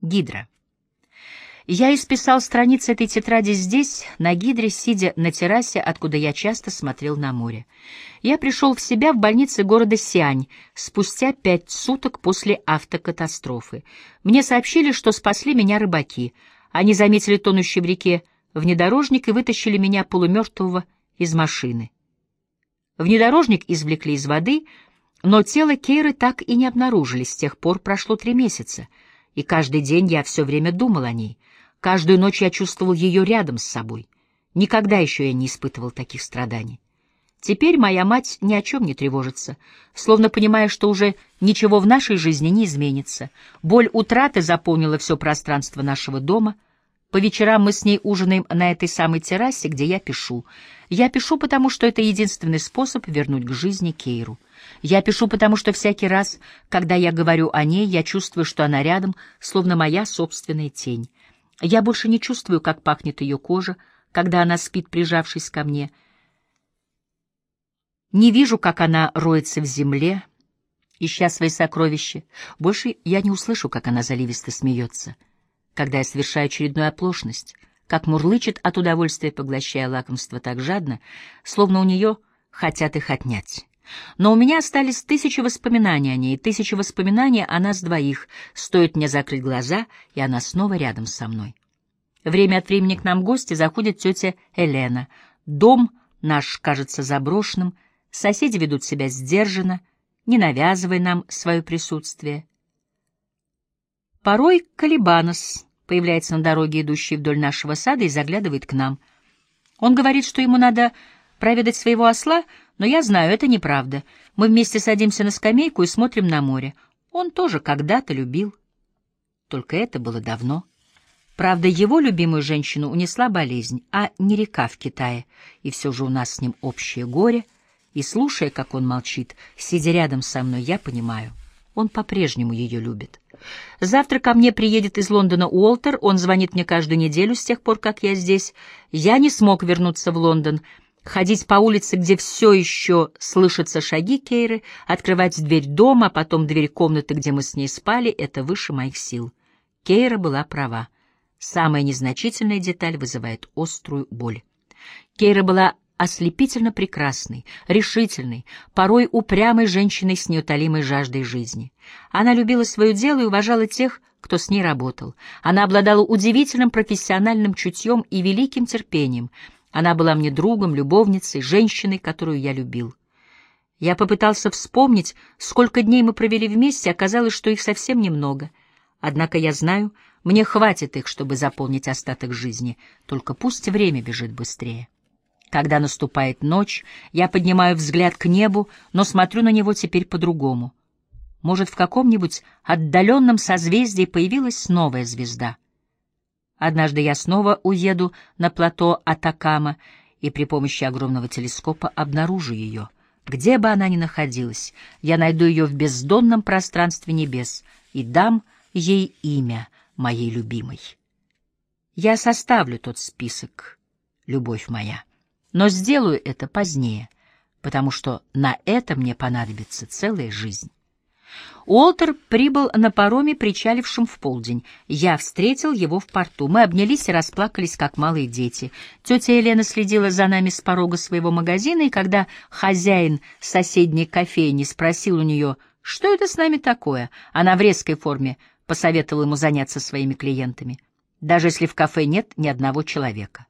Гидра. Я исписал страницы этой тетради здесь, на Гидре, сидя на террасе, откуда я часто смотрел на море. Я пришел в себя в больнице города Сиань спустя пять суток после автокатастрофы. Мне сообщили, что спасли меня рыбаки. Они заметили тонущий в реке внедорожник и вытащили меня полумертвого из машины. Внедорожник извлекли из воды, но тело Кейры так и не обнаружили, с тех пор прошло три месяца — и каждый день я все время думал о ней. Каждую ночь я чувствовал ее рядом с собой. Никогда еще я не испытывал таких страданий. Теперь моя мать ни о чем не тревожится, словно понимая, что уже ничего в нашей жизни не изменится. Боль утраты заполнила все пространство нашего дома. По вечерам мы с ней ужинаем на этой самой террасе, где я пишу. Я пишу, потому что это единственный способ вернуть к жизни Кейру. Я пишу, потому что всякий раз, когда я говорю о ней, я чувствую, что она рядом, словно моя собственная тень. Я больше не чувствую, как пахнет ее кожа, когда она спит, прижавшись ко мне. Не вижу, как она роется в земле, ища свои сокровища. Больше я не услышу, как она заливисто смеется, когда я совершаю очередную оплошность, как мурлычет от удовольствия, поглощая лакомство так жадно, словно у нее хотят их отнять. Но у меня остались тысячи воспоминаний о ней, тысячи воспоминаний о нас двоих. Стоит мне закрыть глаза, и она снова рядом со мной. Время от времени к нам в гости заходит тетя Елена. Дом наш кажется заброшенным, соседи ведут себя сдержанно, не навязывая нам свое присутствие. Порой Калибанос появляется на дороге, идущей вдоль нашего сада, и заглядывает к нам. Он говорит, что ему надо проведать своего осла, но я знаю, это неправда. Мы вместе садимся на скамейку и смотрим на море. Он тоже когда-то любил. Только это было давно. Правда, его любимую женщину унесла болезнь, а не река в Китае. И все же у нас с ним общее горе. И, слушая, как он молчит, сидя рядом со мной, я понимаю, он по-прежнему ее любит. Завтра ко мне приедет из Лондона Уолтер, он звонит мне каждую неделю с тех пор, как я здесь. Я не смог вернуться в Лондон — ходить по улице, где все еще слышатся шаги Кейры, открывать дверь дома, а потом дверь комнаты, где мы с ней спали, это выше моих сил. Кейра была права. Самая незначительная деталь вызывает острую боль. Кейра была ослепительно прекрасной, решительной, порой упрямой женщиной с неутолимой жаждой жизни. Она любила свое дело и уважала тех, кто с ней работал. Она обладала удивительным профессиональным чутьем и великим терпением — она была мне другом, любовницей, женщиной, которую я любил. Я попытался вспомнить, сколько дней мы провели вместе, оказалось, что их совсем немного. Однако я знаю, мне хватит их, чтобы заполнить остаток жизни, только пусть время бежит быстрее. Когда наступает ночь, я поднимаю взгляд к небу, но смотрю на него теперь по-другому. Может, в каком-нибудь отдаленном созвездии появилась новая звезда — Однажды я снова уеду на плато Атакама и при помощи огромного телескопа обнаружу ее. Где бы она ни находилась, я найду ее в бездонном пространстве небес и дам ей имя моей любимой. Я составлю тот список, любовь моя, но сделаю это позднее, потому что на это мне понадобится целая жизнь. Уолтер прибыл на пароме, причалившем в полдень. Я встретил его в порту. Мы обнялись и расплакались, как малые дети. Тетя Елена следила за нами с порога своего магазина, и когда хозяин соседней кофейни спросил у нее, что это с нами такое, она в резкой форме посоветовала ему заняться своими клиентами, даже если в кафе нет ни одного человека.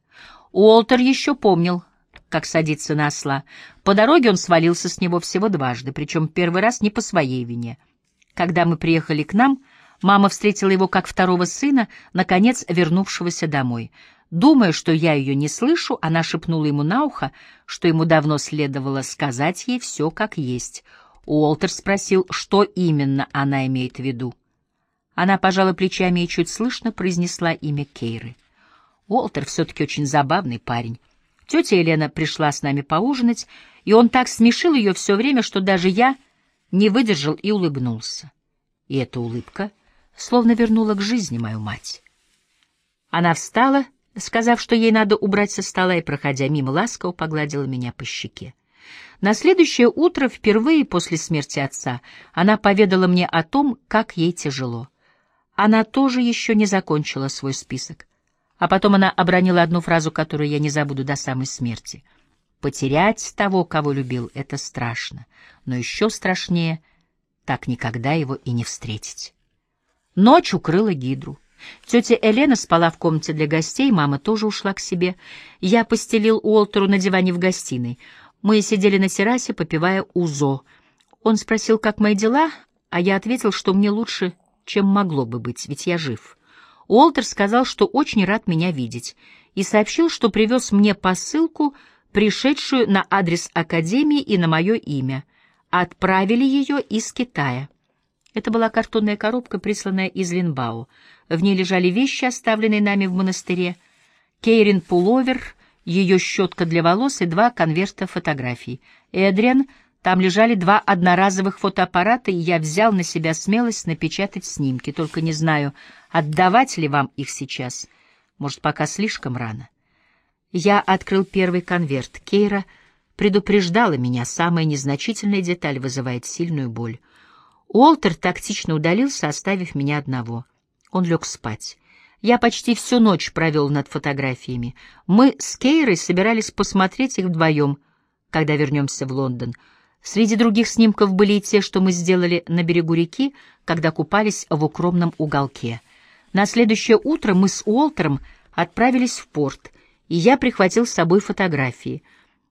Уолтер еще помнил, как садиться на осла. По дороге он свалился с него всего дважды, причем первый раз не по своей вине. Когда мы приехали к нам, мама встретила его как второго сына, наконец вернувшегося домой. Думая, что я ее не слышу, она шепнула ему на ухо, что ему давно следовало сказать ей все как есть. Уолтер спросил, что именно она имеет в виду. Она пожала плечами и чуть слышно произнесла имя Кейры. Уолтер все-таки очень забавный парень. Тетя Елена пришла с нами поужинать, и он так смешил ее все время, что даже я не выдержал и улыбнулся. И эта улыбка словно вернула к жизни мою мать. Она встала, сказав, что ей надо убрать со стола, и, проходя мимо, ласково погладила меня по щеке. На следующее утро, впервые после смерти отца, она поведала мне о том, как ей тяжело. Она тоже еще не закончила свой список. А потом она обронила одну фразу, которую я не забуду до самой смерти. «Потерять того, кого любил, — это страшно, но еще страшнее — так никогда его и не встретить». Ночь укрыла гидру. Тетя Елена спала в комнате для гостей, мама тоже ушла к себе. Я постелил Уолтеру на диване в гостиной. Мы сидели на террасе, попивая узо. Он спросил, как мои дела, а я ответил, что мне лучше, чем могло бы быть, ведь я жив. Уолтер сказал, что очень рад меня видеть, и сообщил, что привез мне посылку, пришедшую на адрес Академии и на мое имя. Отправили ее из Китая. Это была картонная коробка, присланная из Линбао. В ней лежали вещи, оставленные нами в монастыре. Кейрин пуловер, ее щетка для волос и два конверта фотографий. Эдриан, там лежали два одноразовых фотоаппарата, и я взял на себя смелость напечатать снимки. Только не знаю, отдавать ли вам их сейчас. Может, пока слишком рано. Я открыл первый конверт. Кейра предупреждала меня, самая незначительная деталь вызывает сильную боль. Уолтер тактично удалился, оставив меня одного. Он лег спать. Я почти всю ночь провел над фотографиями. Мы с Кейрой собирались посмотреть их вдвоем, когда вернемся в Лондон. Среди других снимков были и те, что мы сделали на берегу реки, когда купались в укромном уголке. На следующее утро мы с Уолтером отправились в порт, и я прихватил с собой фотографии.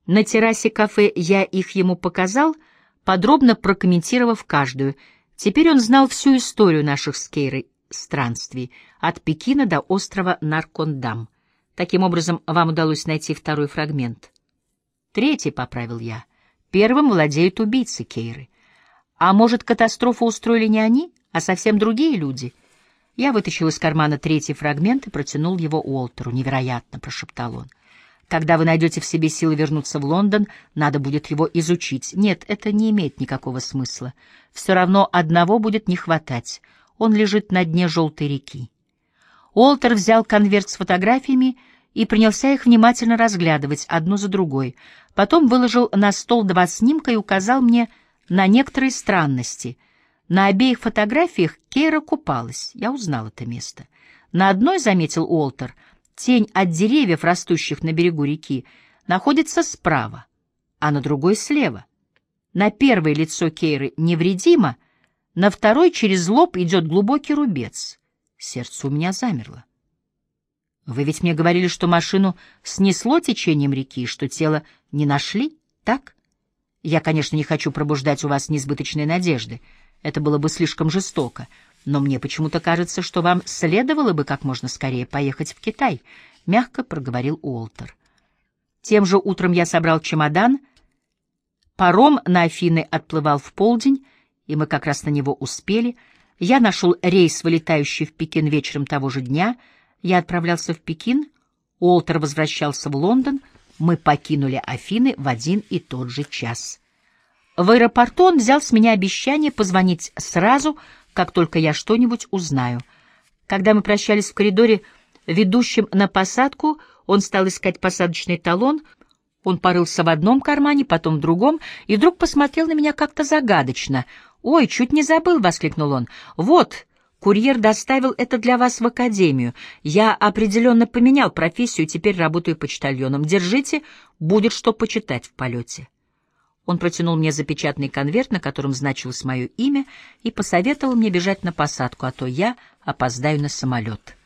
На террасе кафе я их ему показал — подробно прокомментировав каждую. Теперь он знал всю историю наших с Кейрой странствий, от Пекина до острова Наркондам. Таким образом, вам удалось найти второй фрагмент. Третий, — поправил я. Первым владеют убийцы Кейры. А может, катастрофу устроили не они, а совсем другие люди? Я вытащил из кармана третий фрагмент и протянул его Уолтеру. «Невероятно!» — прошептал он. Когда вы найдете в себе силы вернуться в Лондон, надо будет его изучить. Нет, это не имеет никакого смысла. Все равно одного будет не хватать. Он лежит на дне желтой реки. Уолтер взял конверт с фотографиями и принялся их внимательно разглядывать, одну за другой. Потом выложил на стол два снимка и указал мне на некоторые странности. На обеих фотографиях Кейра купалась. Я узнал это место. На одной, заметил Уолтер, — Тень от деревьев, растущих на берегу реки, находится справа, а на другой — слева. На первое лицо Кейры невредимо, на второй через лоб идет глубокий рубец. Сердце у меня замерло. Вы ведь мне говорили, что машину снесло течением реки, что тело не нашли, так? Я, конечно, не хочу пробуждать у вас несбыточные надежды. Это было бы слишком жестоко но мне почему-то кажется, что вам следовало бы как можно скорее поехать в Китай, — мягко проговорил Уолтер. Тем же утром я собрал чемодан. Паром на Афины отплывал в полдень, и мы как раз на него успели. Я нашел рейс, вылетающий в Пекин вечером того же дня. Я отправлялся в Пекин, Уолтер возвращался в Лондон, мы покинули Афины в один и тот же час. В аэропорту он взял с меня обещание позвонить сразу, как только я что-нибудь узнаю. Когда мы прощались в коридоре, ведущем на посадку, он стал искать посадочный талон. Он порылся в одном кармане, потом в другом, и вдруг посмотрел на меня как-то загадочно. «Ой, чуть не забыл!» — воскликнул он. «Вот, курьер доставил это для вас в академию. Я определенно поменял профессию, теперь работаю почтальоном. Держите, будет что почитать в полете». Он протянул мне запечатанный конверт, на котором значилось мое имя, и посоветовал мне бежать на посадку, а то я опоздаю на самолет.